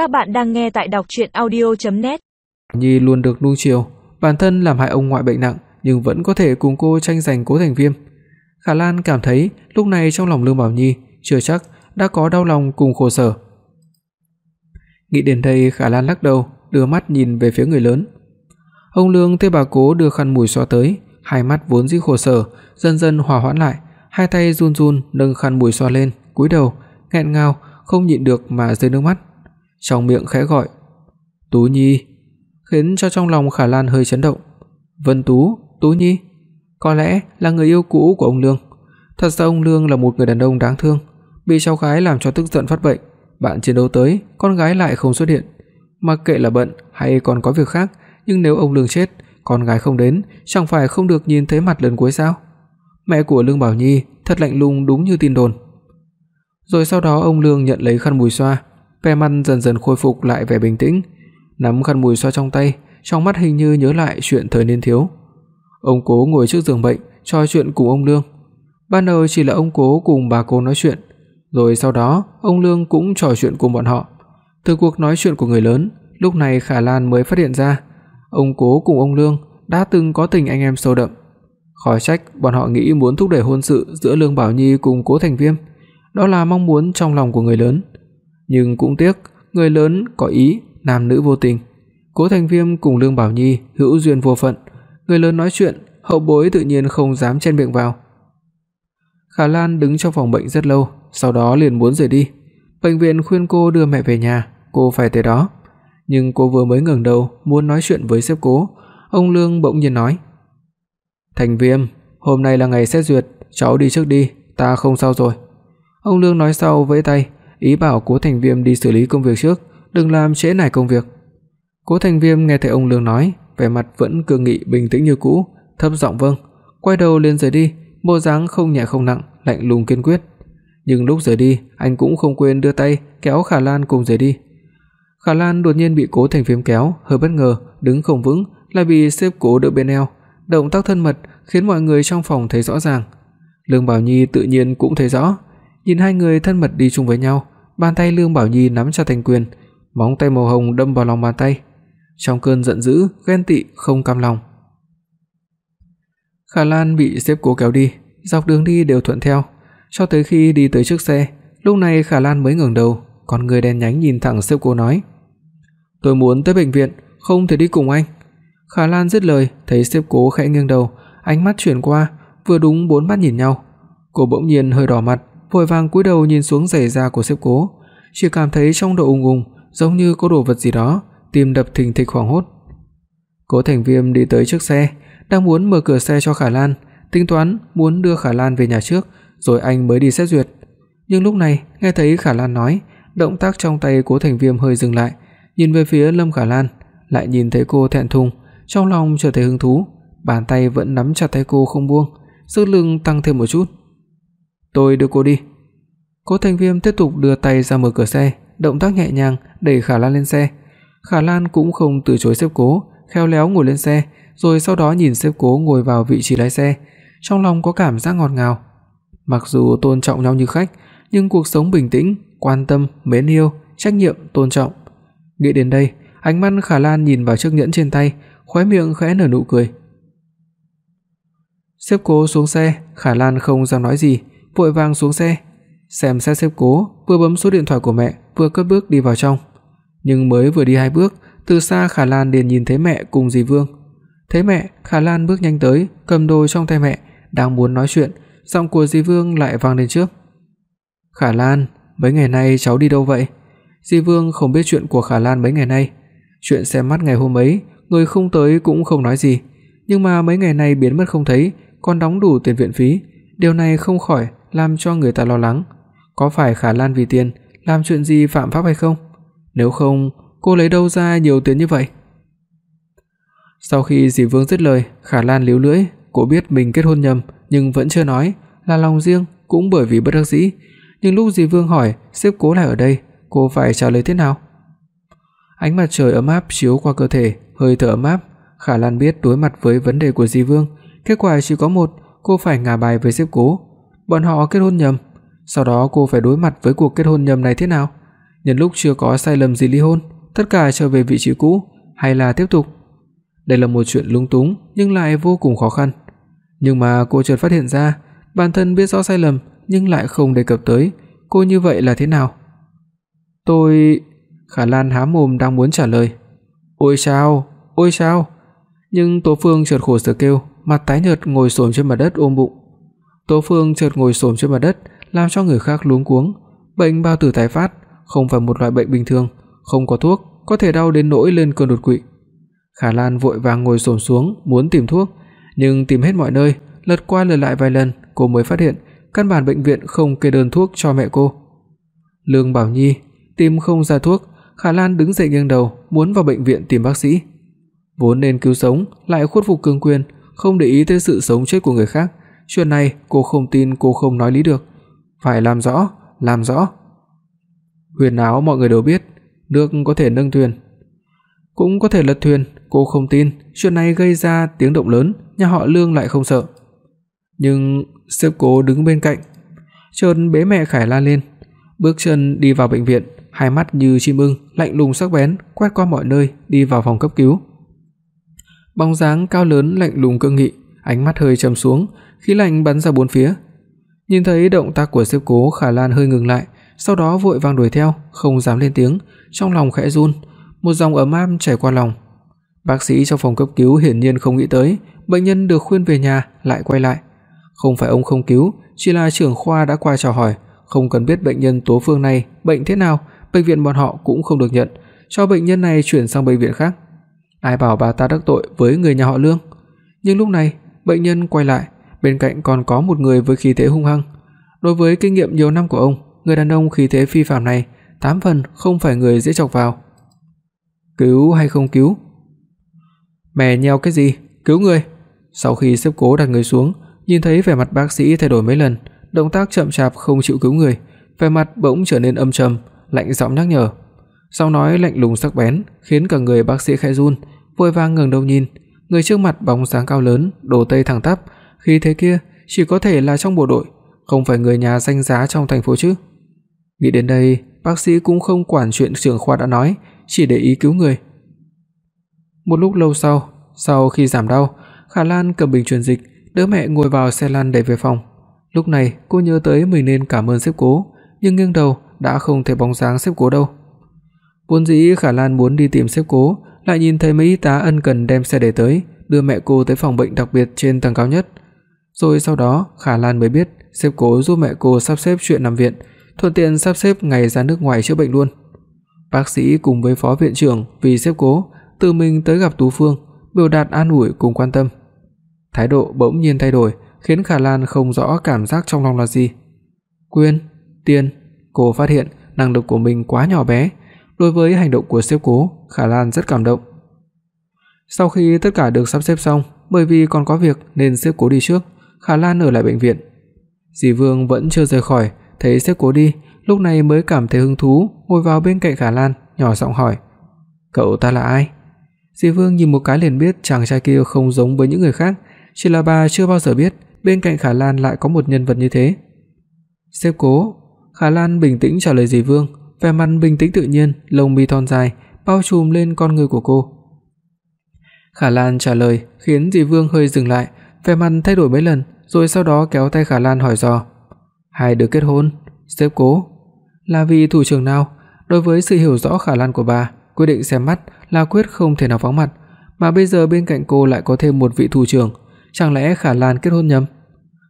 Các bạn đang nghe tại đọc audio net Nhi luôn được nuông chiều, bản thân làm hại ông ngoại bệnh nặng nhưng vẫn có thể cùng cô tranh giành Cố Thành Viêm. Khả Lan cảm thấy lúc này trong lòng Lương Bảo Nhi chưa chắc đã có đau lòng cùng khổ sở. Nghĩ đến đây, Khả Lan lắc đầu, đưa mắt nhìn về phía người lớn. Ông Lương thấy bà Cố đưa khăn mùi xoa tới, hai mắt vốn dĩ khổ sở dần dần hòa hoãn lại, hai tay run run nâng khăn mùi xoa lên, cúi đầu, nghẹn ngào không nhịn được mà rơi nước mắt. Trong miệng khẽ gọi, "Tú Nhi", khiến cho trong lòng Khả Lan hơi chấn động. "Vân Tú, Tú Nhi?" Có lẽ là người yêu cũ của ông Lương. Thật ra ông Lương là một người đàn ông đáng thương, bị cháu gái làm cho tức giận phát bệnh, bạn chiến đấu tới, con gái lại không xuất hiện. Mặc kệ là bận hay còn có việc khác, nhưng nếu ông Lương chết, con gái không đến, chẳng phải không được nhìn thấy mặt lần cuối sao? Mẹ của Lương Bảo Nhi thật lạnh lùng đúng như tin đồn. Rồi sau đó ông Lương nhận lấy khăn mùi xoa, vẻ mặt dần dần khôi phục lại vẻ bình tĩnh, nắm khăn mùi xoa trong tay, trong mắt hình như nhớ lại chuyện thời niên thiếu. Ông Cố ngồi trước giường bệnh, trò chuyện cùng ông Lương. Ban đầu chỉ là ông Cố cùng bà cô nói chuyện, rồi sau đó ông Lương cũng trò chuyện cùng bọn họ. Từ cuộc nói chuyện của người lớn, lúc này Khả Lan mới phát hiện ra, ông Cố cùng ông Lương đã từng có tình anh em sâu đậm. Khỏi trách bọn họ nghĩ muốn thúc đẩy hôn sự giữa Lương Bảo Nhi cùng Cố Thành Viêm, đó là mong muốn trong lòng của người lớn. Nhưng cũng tiếc, người lớn có ý nam nữ vô tình. Cố Thành Viêm cùng Lương Bảo Nhi hữu duyên vô phận, người lớn nói chuyện, hậu bối tự nhiên không dám chen miệng vào. Khả Lan đứng trong phòng bệnh rất lâu, sau đó liền muốn rời đi. Bệnh viện khuyên cô đưa mẹ về nhà, cô phải tới đó. Nhưng cô vừa mới ngẩng đầu muốn nói chuyện với sếp Cố, ông Lương bỗng nhiên nói: "Thành Viêm, hôm nay là ngày xét duyệt, cháu đi trước đi, ta không sao rồi." Ông Lương nói sau với tay, ý bảo Cố Thành Viêm đi xử lý công việc trước, đừng làm trễ nải công việc. Cố Thành Viêm nghe thấy ông Lương nói, vẻ mặt vẫn cương nghị bình tĩnh như cũ, thấp giọng vâng, quay đầu liền rời đi, bộ dáng không nhẹ không nặng, lạnh lùng kiên quyết. Nhưng lúc rời đi, anh cũng không quên đưa tay kéo Khả Lan cùng rời đi. Khả Lan đột nhiên bị Cố Thành Viêm kéo, hơi bất ngờ, đứng không vững, lại bị xếp Cố đỡ bên eo, động tác thân mật khiến mọi người trong phòng thấy rõ ràng. Lương Bảo Nhi tự nhiên cũng thấy rõ, nhìn hai người thân mật đi chung với nhau, bàn tay Lương Bảo Nhi nắm chặt thành quyền, móng tay màu hồng đâm vào lòng bàn tay. Trong cơn giận dữ, ghen tị, không cam lòng. Khả Lan bị xếp cố kéo đi, dọc đường đi đều thuận theo, cho tới khi đi tới trước xe, lúc này Khả Lan mới ngẩng đầu, con người đen nhánh nhìn thẳng xếp cố nói: "Tôi muốn tới bệnh viện, không thể đi cùng anh." Khả Lan dứt lời, thấy xếp cố khẽ nghiêng đầu, ánh mắt chuyển qua, vừa đúng bốn mắt nhìn nhau. Cô bỗng nhiên hơi đỏ mặt, vội vàng cúi đầu nhìn xuống giày da của sếp Cố, chỉ cảm thấy trong đầu ùng ùng, giống như có đồ vật gì đó, tim đập thình thịch hoảng hốt. Cố Thành Viêm đi tới trước xe, đang muốn mở cửa xe cho Khả Lan, tính toán muốn đưa Khả Lan về nhà trước, rồi anh mới đi xét duyệt. Nhưng lúc này, nghe thấy Khả Lan nói, động tác trong tay Cố Thành Viêm hơi dừng lại, nhìn về phía Lâm Khả Lan, lại nhìn thấy cô thẹn thùng, trong lòng chợt thấy hứng thú, bàn tay vẫn nắm chặt tay cô không buông, sức lực tăng thêm một chút. "Tôi đưa cô đi." Cố Thành Viêm tiếp tục đưa tay ra mở cửa xe, động tác nhẹ nhàng đẩy Khả Lan lên xe. Khả Lan cũng không từ chối xếp cố, khéo léo ngồi lên xe, rồi sau đó nhìn xếp cố ngồi vào vị trí lái xe, trong lòng có cảm giác ngọt ngào. Mặc dù tôn trọng nhau như khách, nhưng cuộc sống bình tĩnh, quan tâm, mến yêu, trách nhiệm, tôn trọng. Nghĩ đến đây, ánh mắt Khả Lan nhìn vào chiếc nhẫn trên tay, khóe miệng khẽ nở nụ cười. Xếp cố xuống xe, Khả Lan không dám nói gì, vội vàng xuống xe, xem xét xếp cố, vừa bấm số điện thoại của mẹ, vừa cất bước đi vào trong. Nhưng mới vừa đi hai bước, từ xa Khả Lan liền nhìn thấy mẹ cùng dì Vương. Thấy mẹ, Khả Lan bước nhanh tới, cầm đồ trong tay mẹ, đang muốn nói chuyện, giọng của dì Vương lại vang lên trước. "Khả Lan, mấy ngày nay cháu đi đâu vậy?" Dì Vương không biết chuyện của Khả Lan mấy ngày nay. Chuyện xem mắt ngày hôm ấy, người không tới cũng không nói gì, nhưng mà mấy ngày nay biến mất không thấy, còn đóng đủ tiền viện phí, điều này không khỏi làm cho người ta lo lắng. Có phải Khả Lan vì tiền làm chuyện gì phạm pháp hay không? Nếu không, cô lấy đâu ra nhiều tiền như vậy? Sau khi Dĩ Vương dứt lời, Khả Lan líu lưỡi, cô biết mình kết hôn nhầm nhưng vẫn chưa nói, là lòng riêng cũng bởi vì bất đắc dĩ, nhưng lúc Dĩ Vương hỏi sếp Cố lại ở đây, cô phải trả lời thế nào? Ánh mặt trời ấm áp chiếu qua cơ thể, hơi thở ấm áp, Khả Lan biết đối mặt với vấn đề của Di Vương, kết quả chỉ có một, cô phải ngả bài với sếp Cố. Bọn họ kết hôn nhầm, sau đó cô phải đối mặt với cuộc kết hôn nhầm này thế nào? Nhân lúc chưa có sai lầm gì ly hôn, tất cả trở về vị trí cũ hay là tiếp tục? Đây là một chuyện lung túng nhưng lại vô cùng khó khăn. Nhưng mà cô chợt phát hiện ra, bản thân biết rõ sai lầm nhưng lại không đề cập tới, cô như vậy là thế nào? Tôi Khả Lan há mồm đang muốn trả lời. "Ôi sao? Ôi sao?" Nhưng Tố Phương chợt khổ sở kêu, mặt tái nhợt ngồi xổm trên mặt đất ôm bụng. Tố Phương chợt ngồi xổm trên mặt đất, làm cho người khác luống cuống. Bệnh bao tử tái phát không phải một loại bệnh bình thường, không có thuốc, có thể đau đến nỗi lên cơn đột quỵ. Khả Lan vội vàng ngồi xổm xuống muốn tìm thuốc, nhưng tìm hết mọi nơi, lật qua lật lại vài lần, cô mới phát hiện căn bản bệnh viện không kê đơn thuốc cho mẹ cô. Lương Bảo Nhi tìm không ra thuốc, Khả Lan đứng dậy nghiêng đầu, muốn vào bệnh viện tìm bác sĩ. Vốn nên cứu sống, lại khuất phục cương quyền, không để ý tới sự sống chết của người khác, chuyện này cô không tin cô không nói lý được, phải làm rõ, làm rõ. Huyền áo mọi người đều biết, nước có thể nâng thuyền, cũng có thể lật thuyền, cô không tin, chuyện này gây ra tiếng động lớn, nhà họ Lương lại không sợ. Nhưng sếp Cố đứng bên cạnh, chợt bế mẹ Khải la lên, bước chân đi vào bệnh viện, hai mắt như chim ưng, lạnh lùng sắc bén, quét qua mọi nơi, đi vào phòng cấp cứu. Bóng dáng cao lớn lạnh lùng cương nghị, ánh mắt hơi trầm xuống, khí lạnh bắn ra bốn phía. Nhìn thấy động tác của sếp Cố, Khả Lan hơi ngừng lại, sau đó vội vàng đuổi theo, không dám lên tiếng, trong lòng khẽ run, một dòng ấm áp chảy qua lòng. Bác sĩ trong phòng cấp cứu hiển nhiên không nghĩ tới, bệnh nhân được khuyên về nhà lại quay lại. Không phải ông không cứu, chỉ là trưởng khoa đã qua chào hỏi, không cần biết bệnh nhân Tố Phương này bệnh thế nào, bệnh viện bọn họ cũng không được nhận, cho bệnh nhân này chuyển sang bệnh viện khác. Ai bảo bà ta đắc tội với người nhà họ Lương. Nhưng lúc này, bệnh nhân quay lại, bên cạnh còn có một người với khí thế hung hăng. Đối với kinh nghiệm nhiều năm của ông, người đàn ông khí thế phi phàm này, tám phần không phải người dễ chọc vào. Cứu hay không cứu? Mẹ nheo cái gì? Cứu người. Sau khi xếp cố đặt người xuống, nhìn thấy vẻ mặt bác sĩ thay đổi mấy lần, động tác chậm chạp không chịu cứu người, vẻ mặt bỗng trở nên âm trầm, lạnh giọng nhắc nhở. Sau nói lạnh lùng sắc bén, khiến cả người bác sĩ khẽ run, vội vàng ngẩng đầu nhìn, người trước mặt bóng dáng cao lớn, đồ tây thẳng tắp, khí thế kia chỉ có thể là trong bộ đội, không phải người nhà danh giá trong thành phố chứ. Nghĩ đến đây, bác sĩ cũng không quản chuyện trưởng khoa đã nói, chỉ để ý cứu người. Một lúc lâu sau, sau khi giảm đau, Khả Lan cầm bình truyền dịch, đỡ mẹ ngồi vào xe lăn để về phòng. Lúc này, cô nhớ tới mình nên cảm ơn sếp Cố, nhưng nghiêng đầu đã không thấy bóng dáng sếp Cố đâu. Vốn dĩ Khả Lan muốn đi tìm sếp Cố, lại nhìn thấy mấy y tá ân cần đem xe để tới, đưa mẹ cô tới phòng bệnh đặc biệt trên tầng cao nhất. Rồi sau đó, Khả Lan mới biết sếp Cố giúp mẹ cô sắp xếp chuyện nằm viện, thuận tiện sắp xếp ngày ra nước ngoài chữa bệnh luôn. Bác sĩ cùng với phó viện trưởng vì sếp Cố tự mình tới gặp Tú Phương, biểu đạt an ủi cùng quan tâm. Thái độ bỗng nhiên thay đổi, khiến Khả Lan không rõ cảm giác trong lòng là gì. Quyên, Tiên, cô phát hiện năng lực của mình quá nhỏ bé, đối với hành động của sếp Cố, Khả Lan rất cảm động. Sau khi tất cả được sắp xếp xong, bởi vì còn có việc nên sếp Cố đi trước, Khả Lan ở lại bệnh viện. Dì Vương vẫn chưa rời khỏi, thấy sếp Cố đi, lúc này mới cảm thấy hứng thú, ngồi vào bên cạnh Khả Lan, nhỏ giọng hỏi: "Cậu ta là ai?" Dì Vương nhìn một cái liền biết chàng trai kia không giống với những người khác, chỉ là bà chưa bao giờ biết bên cạnh Khả Lan lại có một nhân vật như thế. "Sếp Cố." Khả Lan bình tĩnh trả lời dì Vương, vẻ mặt bình tĩnh tự nhiên, lông mi thon dài bao trùm lên con người của cô. Khả Lan trả lời khiến dì Vương hơi dừng lại, vẻ mặt thay đổi mấy lần, rồi sau đó kéo tay Khả Lan hỏi dò: "Hai đứa kết hôn?" Sếp Cố: "Là vì thủ trưởng nào?" Đối với sự hiểu rõ Khả Lan của bà, quyết định xem mắt là quyết không thể nào vắng mặt, mà bây giờ bên cạnh cô lại có thêm một vị thủ trưởng, chẳng lẽ Khả Lan kết hôn nhầm?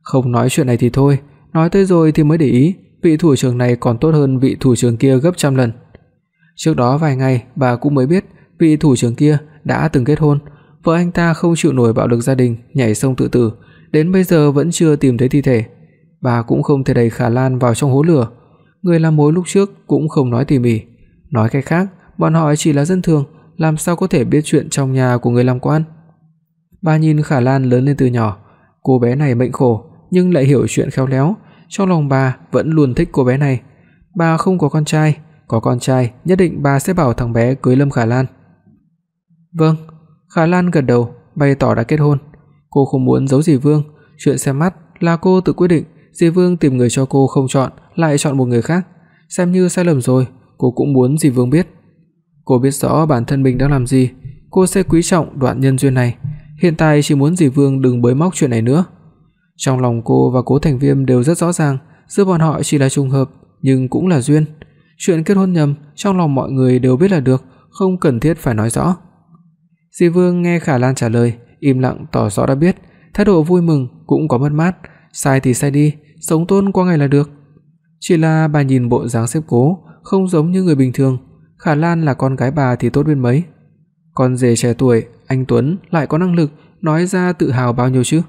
Không nói chuyện này thì thôi, nói tới rồi thì mới để ý, vị thủ trưởng này còn tốt hơn vị thủ trưởng kia gấp trăm lần. Trước đó vài ngày, bà cũng mới biết vị thủ trưởng kia đã từng kết hôn, vợ anh ta không chịu nổi bạo lực gia đình, nhảy sông tự tử, đến bây giờ vẫn chưa tìm thấy thi thể. Bà cũng không thể đẩy Khả Lan vào trong hố lửa. Người làm mối lúc trước cũng không nói tỉ mỉ, nói cách khác, bọn họ chỉ là dân thường, làm sao có thể biết chuyện trong nhà của người làm quan. Bà nhìn Khả Lan lớn lên từ nhỏ, cô bé này mệnh khổ nhưng lại hiểu chuyện khéo léo, trong lòng bà vẫn luôn thích cô bé này. Bà không có con trai, có con trai nhất định bà sẽ bảo thằng bé cưới Lâm Khả Lan. Vâng, Khả Lan gật đầu, bày tỏ đã kết hôn. Cô không muốn giấu dì Vương, chuyện xem mắt là cô tự quyết định, dì Vương tìm người cho cô không chọn, lại chọn một người khác, xem như sai lầm rồi, cô cũng muốn dì Vương biết. Cô biết rõ bản thân mình đang làm gì, cô sẽ quý trọng đoạn nhân duyên này, hiện tại chỉ muốn dì Vương đừng bới móc chuyện này nữa. Trong lòng cô và Cố Thành Viêm đều rất rõ ràng, giữa bọn họ chỉ là trùng hợp, nhưng cũng là duyên. Chuyện kết hôn nhầm, trong lòng mọi người đều biết là được, không cần thiết phải nói rõ. Di Vương nghe Khả Lan trả lời, im lặng tỏ rõ đã biết, thái độ vui mừng cũng có mất mát, sai thì sai đi, sống tôn qua ngày là được. Chỉ là bà nhìn bộ dáng xếp cố, không giống như người bình thường, Khả Lan là con gái bà thì tốt biết mấy. Con rể trẻ tuổi, anh Tuấn lại có năng lực, nói ra tự hào bao nhiêu chứ.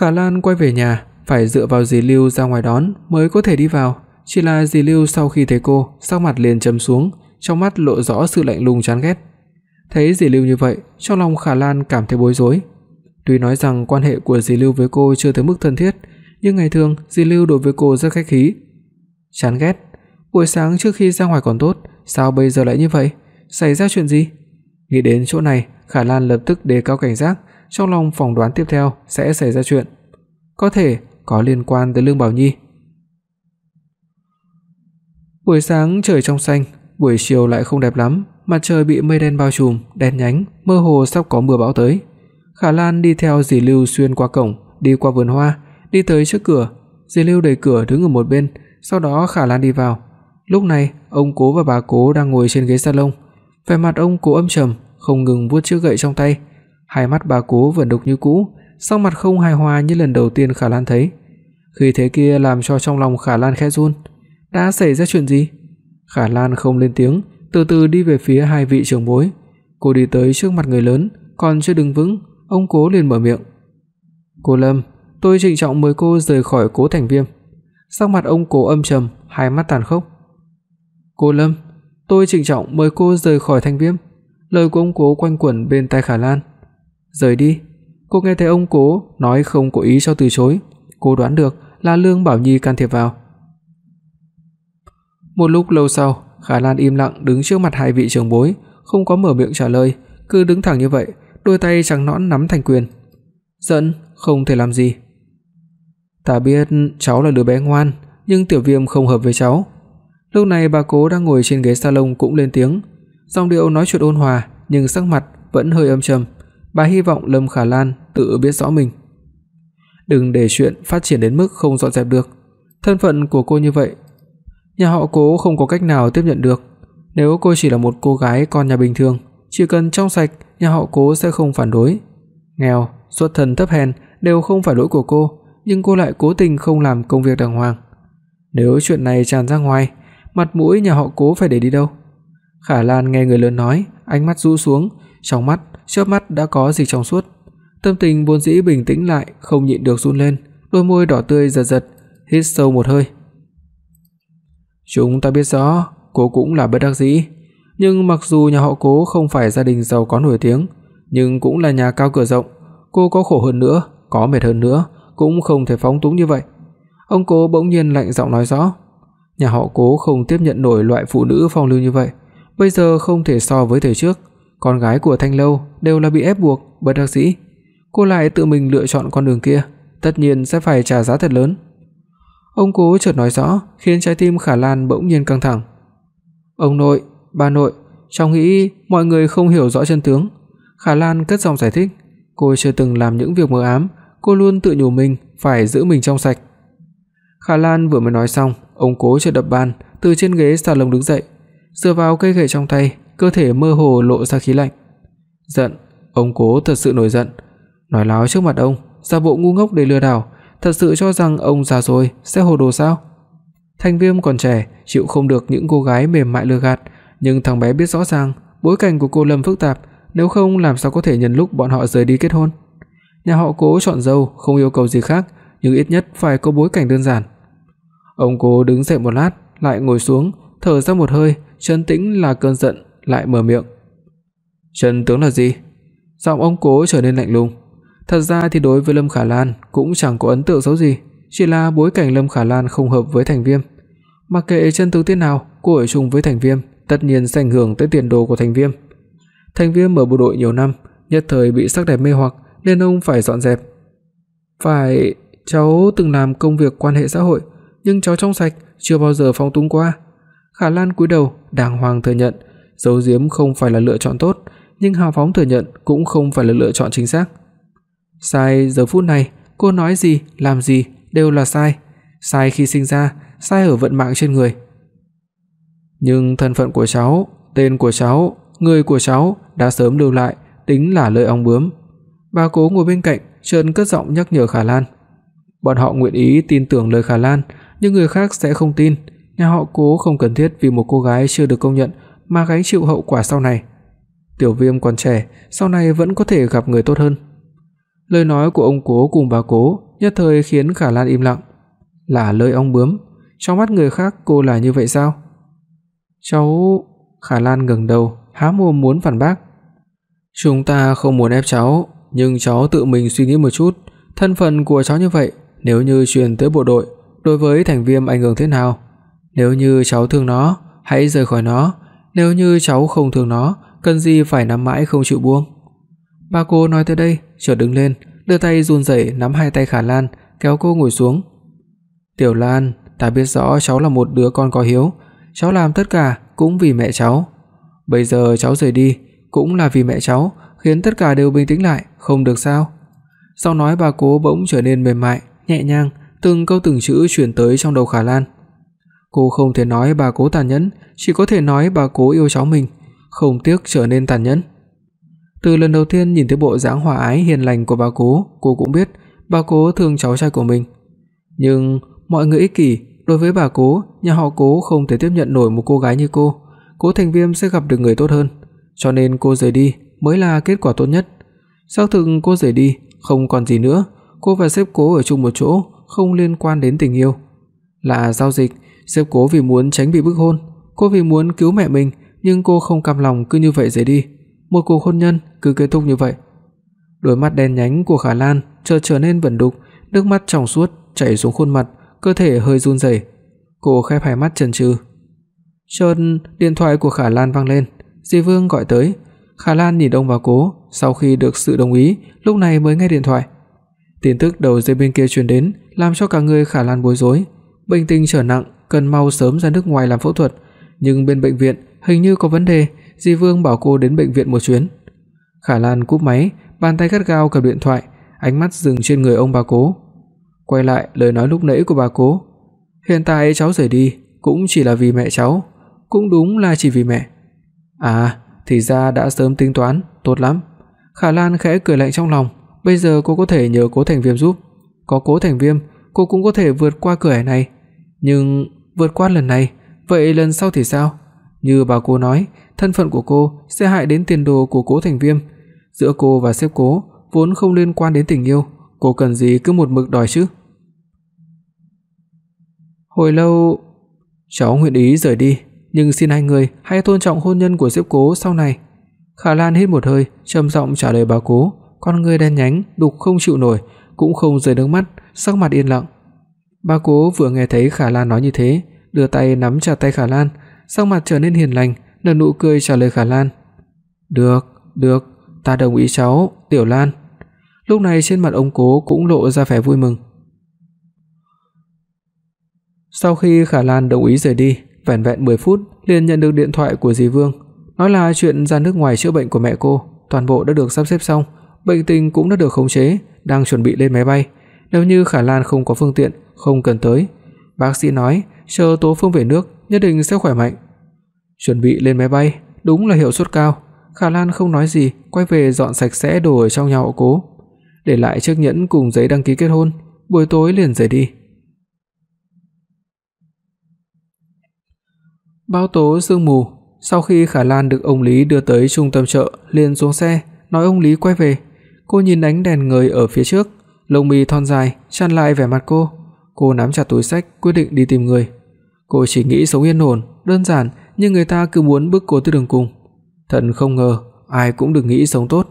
Khả Lan quay về nhà, phải dựa vào dì Lưu ra ngoài đón mới có thể đi vào, chỉ là dì Lưu sau khi thấy cô, sắc mặt liền trầm xuống, trong mắt lộ rõ sự lạnh lùng chán ghét. Thấy dì Lưu như vậy, trong lòng Khả Lan cảm thấy bối rối. Tuy nói rằng quan hệ của dì Lưu với cô chưa tới mức thân thiết, nhưng ngày thường dì Lưu đối với cô rất khách khí. Chán ghét, buổi sáng trước khi ra ngoài còn tốt, sao bây giờ lại như vậy? Xảy ra chuyện gì? Nghĩ đến chỗ này, Khả Lan lập tức đề cao cảnh giác, trong lòng phỏng đoán tiếp theo sẽ xảy ra chuyện. Có thể có liên quan tới Lương Bảo Nhi. Buổi sáng trời trong xanh, buổi chiều lại không đẹp lắm, mặt trời bị mây đen bao trùm, đen nhánh, mơ hồ sắp có mưa bão tới. Khả Lan đi theo dì Lưu xuyên qua cổng, đi qua vườn hoa, đi tới trước cửa, dì Lưu đẩy cửa đứng ở một bên, sau đó Khả Lan đi vào. Lúc này, ông Cố và bà Cố đang ngồi trên ghế salon, vẻ mặt ông Cố âm trầm, không ngừng vuốt chiếc gậy trong tay. Hai mắt bà Cố vẫn đục như cũ, sắc mặt không hài hòa như lần đầu tiên Khả Lan thấy. Khi thế kia làm cho trong lòng Khả Lan khẽ run. Đã xảy ra chuyện gì? Khả Lan không lên tiếng, từ từ đi về phía hai vị trưởng bối. Cô đi tới trước mặt người lớn, còn chưa đứng vững, ông Cố liền mở miệng. "Cô Lâm, tôi trịnh trọng mời cô rời khỏi Cố Thành Viêm." Sắc mặt ông Cố âm trầm, hai mắt tàn khốc. "Cô Lâm, tôi trịnh trọng mời cô rời khỏi Thành Viêm." Lời của ông Cố quanh quẩn bên tai Khả Lan. "Rời đi." Cô nghe thấy ông Cố nói không cố ý cho từ chối, cô đoán được là Lương Bảo Nhi can thiệp vào. Một lúc lâu sau, Khả Lan im lặng đứng trước mặt hai vị trưởng bối, không có mở miệng trả lời, cứ đứng thẳng như vậy, đôi tay trắng nõn nắm thành quyền. Giận, không thể làm gì. Ta biết cháu là đứa bé ngoan, nhưng Tiểu Viêm không hợp với cháu. Lúc này bà Cố đang ngồi trên ghế salon cũng lên tiếng, giọng điệu nói chuyện ôn hòa, nhưng sắc mặt vẫn hơi âm trầm. Bà hy vọng Lâm Khả Lan tự biết rõ mình. Đừng để chuyện phát triển đến mức không dọn dẹp được. Thân phận của cô như vậy, nhà họ Cố không có cách nào tiếp nhận được. Nếu cô chỉ là một cô gái con nhà bình thường, chỉ cần trong sạch, nhà họ Cố sẽ không phản đối. Nghèo, xuất thân thấp hèn đều không phải lỗi của cô, nhưng cô lại cố tình không làm công việc đàng hoàng. Nếu chuyện này tràn ra ngoài, mặt mũi nhà họ Cố phải để đi đâu? Khả Lan nghe người lớn nói, ánh mắt rũ xuống, trong mắt chớp mắt đã có dịch trong suốt. Tâm tình vốn dĩ bình tĩnh lại, không nhịn được run lên, đôi môi đỏ tươi giật giật, hít sâu một hơi. Chúng ta biết rõ, cô cũng là bất đắc dĩ, nhưng mặc dù nhà họ Cố không phải gia đình giàu có nổi tiếng, nhưng cũng là nhà cao cửa rộng, cô có khổ hơn nữa, có mệt hơn nữa, cũng không thể phóng túng như vậy. Ông Cố bỗng nhiên lạnh giọng nói rõ, nhà họ Cố không tiếp nhận nổi loại phụ nữ phong lưu như vậy, bây giờ không thể so với thời trước, con gái của Thanh Lâu đều là bị ép buộc, bất đắc dĩ. Cô lại tự mình lựa chọn con đường kia, tất nhiên sẽ phải trả giá thật lớn. Ông cố chợt nói rõ, khiến trái tim Khả Lan bỗng nhiên căng thẳng. "Ông nội, bà nội, cháu nghĩ mọi người không hiểu rõ chân tướng." Khả Lan cất giọng giải thích, cô chưa từng làm những việc mờ ám, cô luôn tự nhủ mình phải giữ mình trong sạch. Khả Lan vừa mới nói xong, ông cố chợt đập bàn, từ trên ghế salon đứng dậy, dựa vào cây gậy trong tay, cơ thể mơ hồ lộ ra khí lạnh. Giận, ông cố thật sự nổi giận, nói láo trước mặt ông, giả bộ ngu ngốc để lừa đảo, thật sự cho rằng ông già rồi sẽ hồ đồ sao? Thành Viêm còn trẻ, chịu không được những cô gái mềm mại lừa gạt, nhưng thằng bé biết rõ ràng bối cảnh của cô Lâm phức tạp, nếu không làm sao có thể nhân lúc bọn họ rời đi kết hôn. Nhà họ Cố chọn dâu không yêu cầu gì khác, nhưng ít nhất phải có bối cảnh đơn giản. Ông Cố đứng dậy một lát, lại ngồi xuống, thở ra một hơi, trấn tĩnh là cơn giận lại mở miệng. "Chân tướng là gì?" Giọng ông Cố trở nên lạnh lùng. Thật ra thì đối với Lâm Khả Lan cũng chẳng có ấn tượng xấu gì, chỉ là bối cảnh Lâm Khả Lan không hợp với Thành Viêm. Mặc kệ chân tướng thế nào, cô ở chung với Thành Viêm, tất nhiên sẽ ảnh hưởng tới tiền đồ của Thành Viêm. Thành Viêm ở bộ đội nhiều năm, nhất thời bị sắc đẹp mê hoặc nên ông phải dọn dẹp. Phải, cháu từng làm công việc quan hệ xã hội, nhưng cháu trong sạch, chưa bao giờ phóng túng qua. Khả Lan cúi đầu, đàng hoàng thừa nhận, giấu giếm không phải là lựa chọn tốt, nhưng hào phóng thừa nhận cũng không phải là lựa chọn chính xác. Sai giờ phút này, cô nói gì, làm gì đều là sai, sai khi sinh ra, sai ở vận mạng trên người. Nhưng thân phận của cháu, tên của cháu, người của cháu đã sớm lưu lại, tính là lời ong bướm. Bà Cố ngồi bên cạnh, trơn cất giọng nhắc nhở Khả Lan. Bọn họ nguyện ý tin tưởng lời Khả Lan, nhưng người khác sẽ không tin, nhà họ Cố không cần thiết vì một cô gái chưa được công nhận mà gánh chịu hậu quả sau này. Tiểu Viêm còn trẻ, sau này vẫn có thể gặp người tốt hơn. Lời nói của ông Cố cùng bà Cố nhất thời khiến Khả Lan im lặng. Là lời ong bướm, trong mắt người khác cô là như vậy sao? Cháu Khả Lan ngẩng đầu, há mồm muốn phản bác. Chúng ta không muốn ép cháu, nhưng cháu tự mình suy nghĩ một chút, thân phận của cháu như vậy, nếu như truyền tới bộ đội, đối với Thành Viêm ảnh hưởng thế nào? Nếu như cháu thương nó, hãy rời khỏi nó, nếu như cháu không thương nó, cần gì phải nắm mãi không chịu buông. bà cô nói tới đây, chợt đứng lên, đưa tay run rẩy nắm hai tay Khả Lan, kéo cô ngồi xuống. "Tiểu Lan, ta biết rõ cháu là một đứa con có hiếu, cháu làm tất cả cũng vì mẹ cháu. Bây giờ cháu rời đi cũng là vì mẹ cháu, khiến tất cả đều bình tĩnh lại, không được sao?" Sau nói bà Cố bỗng trở nên mềm mại, nhẹ nhàng, từng câu từng chữ truyền tới trong đầu Khả Lan. Cô không thể nói bà Cố tàn nhẫn, chỉ có thể nói bà Cố yêu cháu mình, không tiếc trở nên tàn nhẫn. Từ lần đầu tiên nhìn thấy bộ dáng hòa ái hiền lành của bà Cố, cô cũng biết bà Cố thương cháu trai của mình. Nhưng mọi người ích kỷ, đối với bà Cố, nhà họ Cố không thể tiếp nhận nổi một cô gái như cô. Cố Thành Viêm sẽ gặp được người tốt hơn, cho nên cô rời đi mới là kết quả tốt nhất. sau thực cô rời đi, không còn gì nữa, cô và sếp Cố ở chung một chỗ, không liên quan đến tình yêu. Là giao dịch, sếp Cố vì muốn tránh bị bức hôn, cô vì muốn cứu mẹ mình, nhưng cô không cam lòng cứ như vậy rời đi. Một cuộc hôn nhân cứ kết thúc như vậy. Đôi mắt đen nhánh của Khả Lan chợt trở nên vẩn đục, nước mắt trong suốt chảy xuống khuôn mặt, cơ thể hơi run rẩy. Cô khép hai mắt chần chừ. Chợt điện thoại của Khả Lan vang lên, Di Vương gọi tới. Khả Lan nhìn ông và Cố, sau khi được sự đồng ý, lúc này mới nghe điện thoại. Tin tức đầu dây bên kia truyền đến, làm cho cả người Khả Lan bối rối. Bệnh tình trở nặng, cần mau sớm ra nước ngoài làm phẫu thuật, nhưng bên bệnh viện hình như có vấn đề, Di Vương bảo cô đến bệnh viện một chuyến. Khả Lan cúp máy, bàn tay gắt gao cầm điện thoại, ánh mắt dừng trên người ông bà Cố. Quay lại lời nói lúc nãy của bà Cố, "Hiện tại cháu rời đi cũng chỉ là vì mẹ cháu, cũng đúng là chỉ vì mẹ." À, thì ra đã sớm tính toán, tốt lắm. Khả Lan khẽ cười lạnh trong lòng, bây giờ cô có thể nhờ Cố Thành Viêm giúp, có Cố Thành Viêm, cô cũng có thể vượt qua cửa ải này, nhưng vượt qua lần này, vậy lần sau thì sao? Như bà cô nói, thân phận của cô sẽ hại đến tiền đồ của Cố Thành Viêm. Giữa cô và sếp Cố vốn không liên quan đến tình yêu, cô cần gì cứ một mực đòi chứ? Hồi lâu, cháu nguyện ý rời đi, nhưng xin hai người hãy tôn trọng hôn nhân của sếp Cố sau này. Khả Lan hít một hơi, trầm giọng trả lời bà Cố, con người đen nhánh, đục không chịu nổi, cũng không rơi nước mắt, sắc mặt yên lặng. Bà Cố vừa nghe thấy Khả Lan nói như thế, đưa tay nắm chặt tay Khả Lan, sắc mặt trở nên hiền lành, nở nụ cười trả lời Khả Lan. "Được, được, ta đồng ý cháu, Tiểu Lan." Lúc này trên mặt ông Cố cũng lộ ra vẻ vui mừng. Sau khi Khả Lan đồng ý rời đi, vẻn vẹn 10 phút liền nhận được điện thoại của dì Vương, nói là chuyện ra nước ngoài chữa bệnh của mẹ cô, toàn bộ đã được sắp xếp xong, bệnh tình cũng đã được khống chế, đang chuẩn bị lên máy bay. Nếu như Khả Lan không có phương tiện, không cần tới. Bác sĩ nói, chờ Tố Phương về nước, nhất định sẽ khỏe mạnh. Chuẩn bị lên máy bay, đúng là hiệu suất cao. Khả Lan không nói gì, quay về dọn sạch sẽ đồ ở trong nhà họ Cố, để lại chiếc nhẫn cùng giấy đăng ký kết hôn, buổi tối liền rời đi. Báo tố sương mù, sau khi Khả Lan được ông Lý đưa tới trung tâm chợ, liền xuống xe, nói ông Lý quay về. Cô nhìn ánh đèn người ở phía trước, lông mi thon dài chăn lại vẻ mặt cô. Cô nắm chặt túi xách, quyết định đi tìm người. Cô chỉ nghĩ sống yên ổn, đơn giản, nhưng người ta cứ muốn bức cô tới đường cùng. Thật không ngờ, ai cũng được nghĩ sống tốt.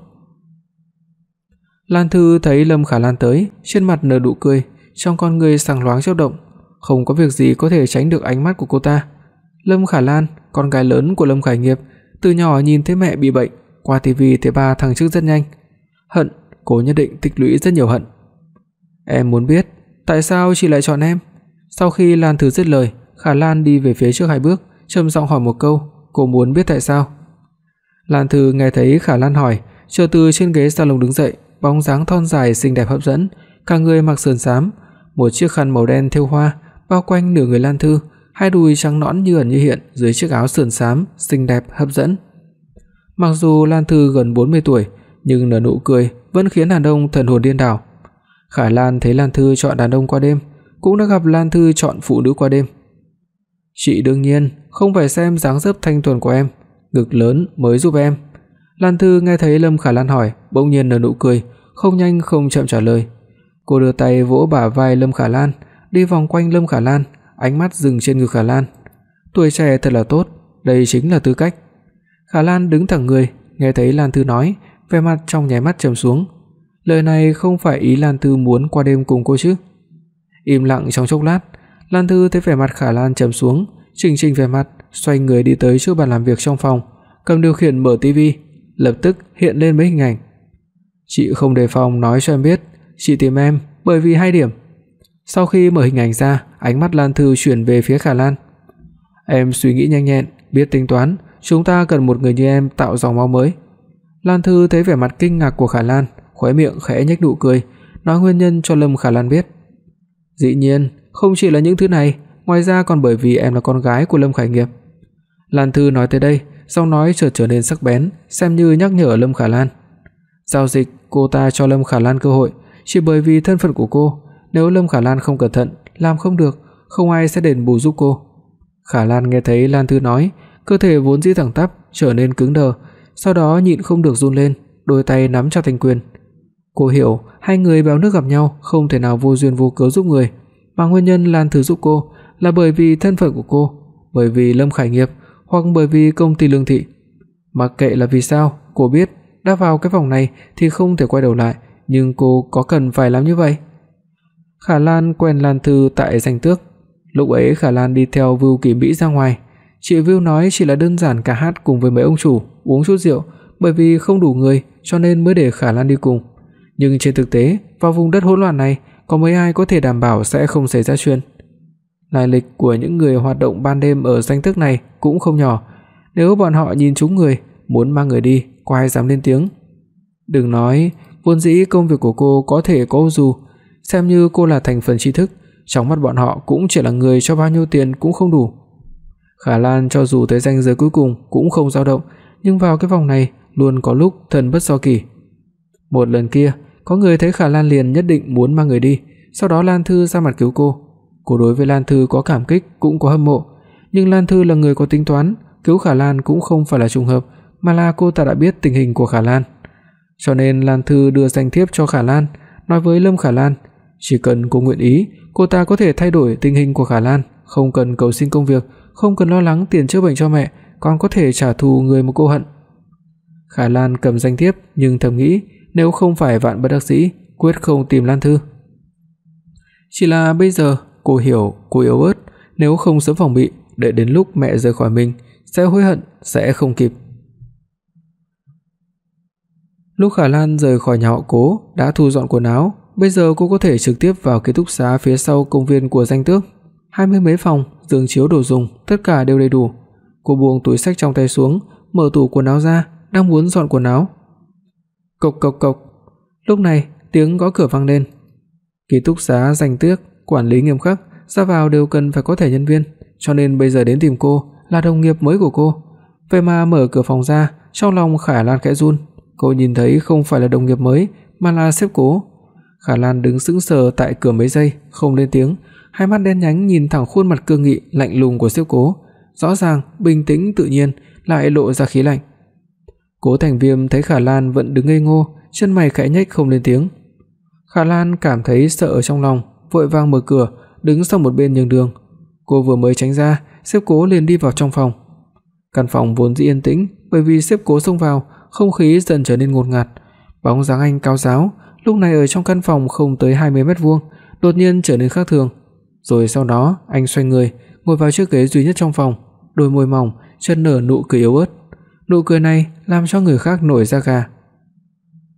Lan Thư thấy Lâm Khả Lan tới, trên mặt nở nụ cười, trong con người sáng loáng dao động, không có việc gì có thể tránh được ánh mắt của cô ta. Lâm Khả Lan, con gái lớn của Lâm Khải Nghiệp, từ nhỏ nhìn thấy mẹ bị bệnh, qua tivi thấy ba thằng trước rất nhanh. Hận, cô nhất định tích lũy rất nhiều hận. Em muốn biết tại sao chị lại chọn em? Sau khi Lan Thư dứt lời, Khả Lan đi về phía trước hai bước, trầm giọng hỏi một câu, cô muốn biết tại sao? Lan Thư nghe thấy Khả Lan hỏi, chợt từ trên ghế salon đứng dậy, bóng dáng thon dài xinh đẹp hấp dẫn, cả người mặc sườn xám, một chiếc khăn màu đen thêu hoa bao quanh nửa người Lan Thư, hai đùi trắng nõn như ẩn như hiện dưới chiếc áo sườn xám xinh đẹp hấp dẫn. Mặc dù Lan Thư gần 40 tuổi, nhưng nở nụ cười vẫn khiến đàn ông thần hồn điên đảo. Khả Lan thấy Lan Thư chọn đàn ông qua đêm, cũng đã gặp Lan Thư chọn phụ nữ qua đêm. Chị đương nhiên không phải xem dáng dấp thanh thuần của em, ngực lớn mới giúp em. Lan Thư nghe thấy Lâm Khả Lan hỏi, bỗng nhiên nở nụ cười, không nhanh không chậm trả lời. Cô đưa tay vỗ bả vai Lâm Khả Lan, đi vòng quanh Lâm Khả Lan, ánh mắt dừng trên ngực Khả Lan. Tuổi trẻ thật là tốt, đây chính là tư cách. Khả Lan đứng thẳng người, nghe thấy Lan Thư nói, vẻ mặt trong nháy mắt trầm xuống. Lời này không phải ý Lan Thư muốn qua đêm cùng cô chứ? Im lặng trong chốc lát, Lan Thư thấy vẻ mặt Khả Lan trầm xuống, chỉnh chỉnh vẻ mặt, xoay người đi tới trước bàn làm việc trong phòng, cầm điều khiển mở tivi, lập tức hiện lên mấy hình ảnh. Chị không đề phòng nói cho em biết, chị tìm em bởi vì hai điểm. Sau khi mở hình ảnh ra, ánh mắt Lan Thư chuyển về phía Khả Lan. Em suy nghĩ nhanh nhẹn, biết tính toán, chúng ta cần một người như em tạo dòng máu mới. Lan Thư thấy vẻ mặt kinh ngạc của Khả Lan, khóe miệng khẽ nhếch nụ cười, nói nguyên nhân cho Lâm Khả Lan biết. Dĩ nhiên, không chỉ là những thứ này, ngoài ra còn bởi vì em là con gái của Lâm Khải Nghiệp. Lan Thư nói tới đây, giọng nói chợt trở nên sắc bén, xem như nhắc nhở Lâm Khả Lan. Giao dịch, cô ta cho Lâm Khả Lan cơ hội, chỉ bởi vì thân phận của cô, nếu Lâm Khả Lan không cẩn thận, làm không được, không ai sẽ đền bù giúp cô. Khả Lan nghe thấy Lan Thư nói, cơ thể vốn dĩ thẳng tắp trở nên cứng đờ, sau đó nhịn không được run lên, đôi tay nắm chặt thành quyền. Cô hiểu, hai người béo nước gặp nhau không thể nào vô duyên vô cớ giúp người, mà nguyên nhân Lan Thư giúp cô là bởi vì thân phận của cô, bởi vì Lâm Khải Nghiệp hoặc bởi vì công ty Lương Thị. Mặc kệ là vì sao, cô biết đã vào cái vòng này thì không thể quay đầu lại, nhưng cô có cần phải làm như vậy? Khả Lan quen Lan Thư tại danh tước, lúc ấy Khả Lan đi theo Vưu Kỳ Mỹ ra ngoài, chị Vưu nói chỉ là đơn giản cả hát cùng với mấy ông chủ, uống chút rượu, bởi vì không đủ người cho nên mới để Khả Lan đi cùng. Nhưng trên thực tế, vào vùng đất hỗn loạn này, có mấy ai có thể đảm bảo sẽ không xảy ra chuyện. Lai lịch của những người hoạt động ban đêm ở danh thức này cũng không nhỏ, nếu bọn họ nhìn chúng người, muốn mang người đi, có ai dám lên tiếng. Đừng nói, vốn dĩ công việc của cô có thể có dù, xem như cô là thành phần tri thức, trong mắt bọn họ cũng chỉ là người cho bao nhiêu tiền cũng không đủ. Khả Lan cho dù tới danh giới cuối cùng cũng không dao động, nhưng vào cái vòng này luôn có lúc thần bất do kỳ. Một lần kia, có người thấy Khả Lan liền nhất định muốn mang người đi, sau đó Lan Thư ra mặt cứu cô. Cô đối với Lan Thư có cảm kích cũng có hâm mộ, nhưng Lan Thư là người có tính toán, cứu Khả Lan cũng không phải là trùng hợp, mà là cô ta đã biết tình hình của Khả Lan. Cho nên Lan Thư đưa danh thiếp cho Khả Lan, nói với Lâm Khả Lan, chỉ cần cô nguyện ý, cô ta có thể thay đổi tình hình của Khả Lan, không cần cầu xin công việc, không cần lo lắng tiền chữa bệnh cho mẹ, còn có thể trả thù người mà cô hận. Khả Lan cầm danh thiếp nhưng thầm nghĩ, nếu không phải vạn bất đắc dĩ, quyết không tìm Lan Thư. Chỉ là bây giờ cô hiểu cô yếu ớt, nếu không sớm phòng bị, đợi đến lúc mẹ rời khỏi mình sẽ hối hận, sẽ không kịp. Lúc Khả Lan rời khỏi nhà họ Cố đã thu dọn quần áo, bây giờ cô có thể trực tiếp vào ký túc xá phía sau công viên của danh tước. Hai mươi mấy phòng, giường chiếu đồ dùng, tất cả đều đầy đủ. Cô buông túi xách trong tay xuống, mở tủ quần áo ra, đang muốn dọn quần áo. Cộc cộc cộc. Lúc này, tiếng gõ cửa vang lên. Ký túc xá danh tước, quản lý nghiêm khắc, ra vào đều cần phải có thẻ nhân viên, cho nên bây giờ đến tìm cô là đồng nghiệp mới của cô. Vậy mà mở cửa phòng ra, trong lòng Khả Lan khẽ run, cô nhìn thấy không phải là đồng nghiệp mới mà là sếp Cố. Khả Lan đứng sững sờ tại cửa mấy giây, không lên tiếng, hai mắt đen nhánh nhìn thẳng khuôn mặt cương nghị lạnh lùng của sếp Cố, rõ ràng bình tĩnh tự nhiên lại lộ ra khí lạnh. Cố Thành Viêm thấy Khả Lan vẫn đứng ngây ngô, chân mày khẽ nhếch không lên tiếng. Khả Lan cảm thấy sợ ở trong lòng, vội vàng mở cửa, đứng sang một bên nhường đường. Cô vừa mới tránh ra, sếp Cố liền đi vào trong phòng. Căn phòng vốn dĩ yên tĩnh, bởi vì sếp Cố xông vào, không khí dần trở nên ngột ngạt. Bóng dáng anh cao ráo, lúc này ở trong căn phòng không tới 20 mét vuông, đột nhiên trở nên khác thường. Rồi sau đó, anh xoay người, ngồi vào chiếc ghế duy nhất trong phòng, đôi môi mỏng, chân nở nụ cười yếu ớt. Nụ cười này làm cho người khác nổi da gà.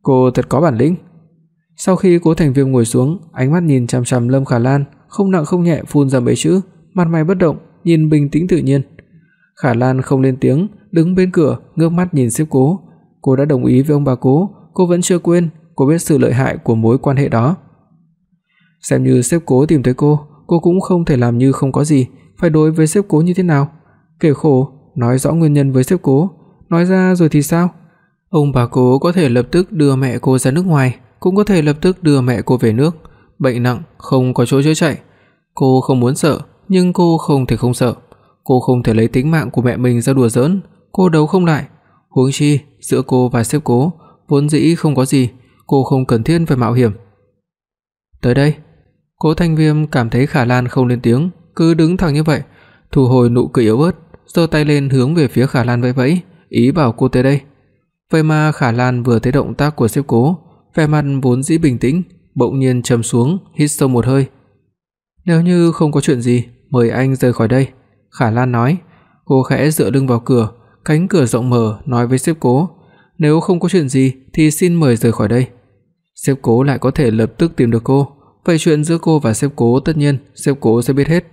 Cô thật có bản lĩnh. Sau khi Cố Thành Viêm ngồi xuống, ánh mắt nhìn chằm chằm Lâm Khả Lan, không nặng không nhẹ phun ra mấy chữ, mặt mày bất động, nhìn bình tĩnh tự nhiên. Khả Lan không lên tiếng, đứng bên cửa, ngước mắt nhìn sếp Cố. Cô đã đồng ý với ông bà Cố, cô vẫn chưa quên, cô biết sự lợi hại của mối quan hệ đó. Xem như sếp Cố tìm tới cô, cô cũng không thể làm như không có gì, phải đối với sếp Cố như thế nào? Kể khổ, nói rõ nguyên nhân với sếp Cố, nói ra rồi thì sao? Ông bà Cố có thể lập tức đưa mẹ cô ra nước ngoài, cũng có thể lập tức đưa mẹ cô về nước, bệnh nặng không có chỗ chữa chạy. Cô không muốn sợ, nhưng cô không thể không sợ. Cô không thể lấy tính mạng của mẹ mình ra đùa giỡn, cô đấu không lại. Huống chi, giữa cô và sếp Cố vốn dĩ không có gì, cô không cần thiết phải mạo hiểm. Tới đây, Cố Thanh Viêm cảm thấy Khả Lan không lên tiếng, cứ đứng thẳng như vậy, thu hồi nụ cười yếu ớt, giơ tay lên hướng về phía Khả Lan vẫy vẫy, ý bảo cô tới đây. Vậy mà Khả Lan vừa thấy động tác của sếp Cố, vẻ mặt vốn dĩ bình tĩnh, bỗng nhiên trầm xuống, hít sâu một hơi. "Nếu như không có chuyện gì, mời anh rời khỏi đây." Khả Lan nói. Cô khẽ dựa lưng vào cửa, cánh cửa rộng mở nói với sếp Cố, "Nếu không có chuyện gì thì xin mời rời khỏi đây." Sếp Cố lại có thể lập tức tìm được cô, vậy chuyện giữa cô và sếp Cố tất nhiên sếp Cố sẽ biết hết.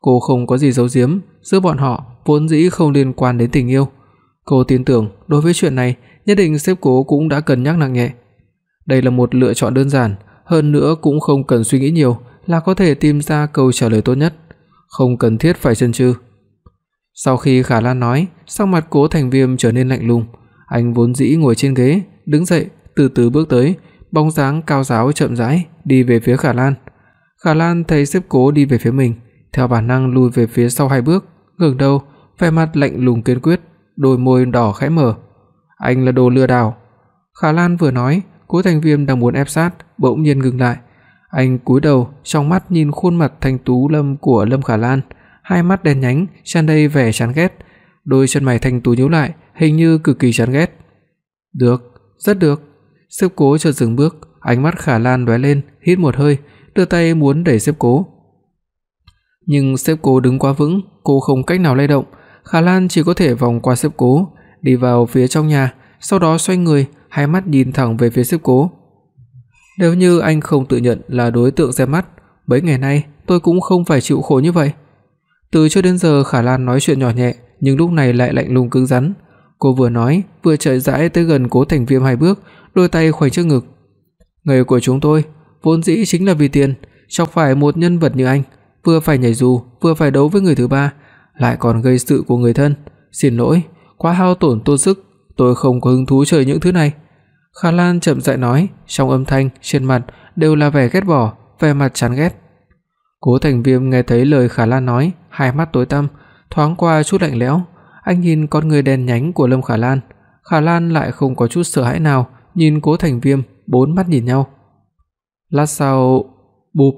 Cô không có gì giấu giếm, giữa bọn họ vốn dĩ không liên quan đến tình yêu. Cô tin tưởng đối với chuyện này, nhất định sếp Cố cũng đã cân nhắc nặng nhẹ. Đây là một lựa chọn đơn giản, hơn nữa cũng không cần suy nghĩ nhiều là có thể tìm ra câu trả lời tốt nhất, không cần thiết phải chần chừ. Sau khi Khả Lan nói, sắc mặt Cố Thành Viêm trở nên lạnh lùng, anh vốn dĩ ngồi trên ghế, đứng dậy, từ từ bước tới, bóng dáng cao giáo chậm rãi đi về phía Khả Lan. Khả Lan thấy sếp Cố đi về phía mình, theo bản năng lùi về phía sau hai bước, ngẩng đầu, vẻ mặt lạnh lùng kiên quyết, đôi môi đỏ khẽ mở. "Anh là đồ lừa đảo." Khả Lan vừa nói, Cố Thành Viêm đang muốn ép sát, bỗng nhiên ngừng lại. Anh cúi đầu, trong mắt nhìn khuôn mặt thanh tú lâm của Lâm Khả Lan, hai mắt đen nhánh, tràn đầy vẻ chán ghét, đôi chân mày thanh tú nhíu lại, hình như cực kỳ chán ghét. "Được, rất được." Sếp Cố chợt dừng bước, ánh mắt Khả Lan lóe lên, hít một hơi, đưa tay muốn đẩy sếp Cố. Nhưng sếp Cố đứng quá vững, cô không cách nào lay động, Khả Lan chỉ có thể vòng qua sếp Cố, đi vào phía trong nhà, sau đó xoay người, hai mắt nhìn thẳng về phía sếp Cố. Nếu như anh không tự nhận là đối tượng xem mắt, mấy ngày nay tôi cũng không phải chịu khổ như vậy. Từ cho đến giờ Khả Lan nói chuyện nhỏ nhẹ, nhưng lúc này lại lạnh lùng cứng rắn. Cô vừa nói, vừa chạy rãi tới gần Cố Thành Viêm hai bước, đôi tay khoanh trước ngực. Nghề của chúng tôi vốn dĩ chính là vì tiền, chọc phải một nhân vật như anh, vừa phải nhảy dù, vừa phải đấu với người thứ ba, lại còn gây sự của người thân. Xin lỗi, quá hao tổn tôn sức, tôi không có hứng thú chơi những thứ này." Khả Lan chậm rãi nói, trong âm thanh, trên mặt đều là vẻ ghét bỏ, vẻ mặt chán ghét. Cố Thành Viêm nghe thấy lời Khả Lan nói, hai mắt tối tăm, thoáng qua chút lạnh lẽo, anh nhìn con người đen nhánh của Lâm Khả Lan, Khả Lan lại không có chút sợ hãi nào, nhìn Cố Thành Viêm, bốn mắt nhìn nhau. Lát sau, bụp,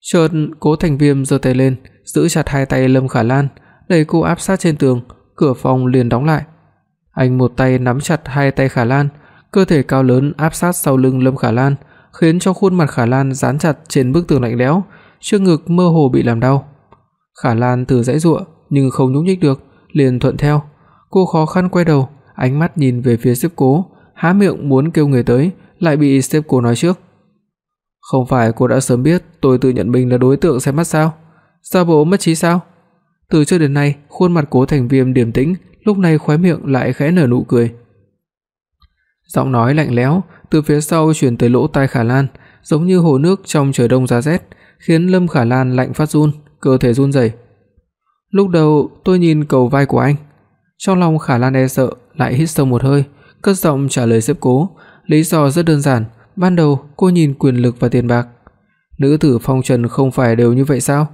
chợt Cố Thành Viêm giơ tay lên, giữ chặt hai tay Lâm Khả Lan, đẩy cô áp sát trên tường, cửa phòng liền đóng lại. Anh một tay nắm chặt hai tay Khả Lan, cơ thể cao lớn áp sát sau lưng Lâm Khả Lan, khiến cho khuôn mặt Khả Lan dán chặt trên bức tường lạnh lẽo, trước ngực mơ hồ bị làm đau. Khả Lan từ giãy giụa nhưng không nhúc nhích được, liền thuận theo. Cô khó khăn quay đầu, ánh mắt nhìn về phía sếp Cố, há miệng muốn kêu người tới, lại bị sếp Cố nói trước. "Không phải cô đã sớm biết tôi tự nhận mình là đối tượng xem mắt sao? Sao bộ mất trí sao?" Từ trước đến nay, khuôn mặt Cố Thành Viêm điềm tĩnh, lúc này khóe miệng lại khẽ nở nụ cười. Giọng nói lạnh lẽo từ phía sau truyền tới lỗ tai Khả Lan, giống như hồ nước trong trời đông giá rét, khiến Lâm Khả Lan lạnh phát run, cơ thể run rẩy. Lúc đầu tôi nhìn cầu vai của anh, trong lòng Khả Lan e sợ, lại hít sâu một hơi, cất giọng trả lời sếp Cố, lý do rất đơn giản, ban đầu cô nhìn quyền lực và tiền bạc. Nữ tử phong trần không phải đều như vậy sao?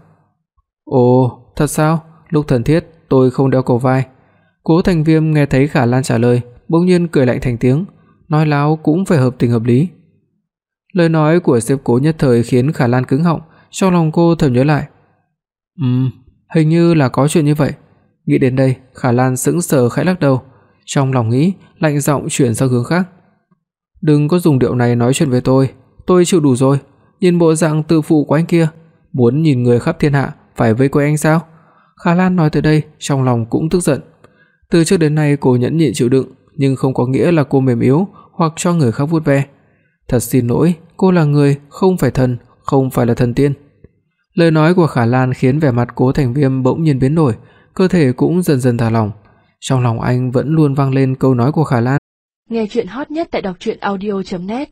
Ồ, thật sao? Lúc thần thiết tôi không đeo cổ vai. Cố Thành Viêm nghe thấy Khả Lan trả lời, bỗng nhiên cười lạnh thành tiếng, nói láo cũng phải hợp tình hợp lý. Lời nói của sếp Cố nhất thời khiến Khả Lan cứng họng, trong lòng cô thầm nhớ lại. Ừm, hình như là có chuyện như vậy. Nghĩ đến đây, Khả Lan sững sờ khẽ lắc đầu, trong lòng nghĩ, lạnh giọng chuyển sang hướng khác. "Đừng có dùng điệu này nói chuyện với tôi, tôi chịu đủ rồi, nhìn bộ dạng tự phụ của anh kia, muốn nhìn người khắp thiên hạ phải vây quanh anh sao?" Khả Lan nói tới đây, trong lòng cũng tức giận. Từ trước đến nay cô nhẫn nhịn chịu đựng, nhưng không có nghĩa là cô mềm yếu hoặc cho người khác vuốt ve. Thật xin lỗi, cô là người, không phải thần, không phải là thần tiên. Lời nói của Khả Lan khiến vẻ mặt Cố Thành Viêm bỗng nhiên biến đổi, cơ thể cũng dần dần thả lỏng. Trong lòng anh vẫn luôn vang lên câu nói của Khả Lan. Nghe truyện hot nhất tại doctruyenaudio.net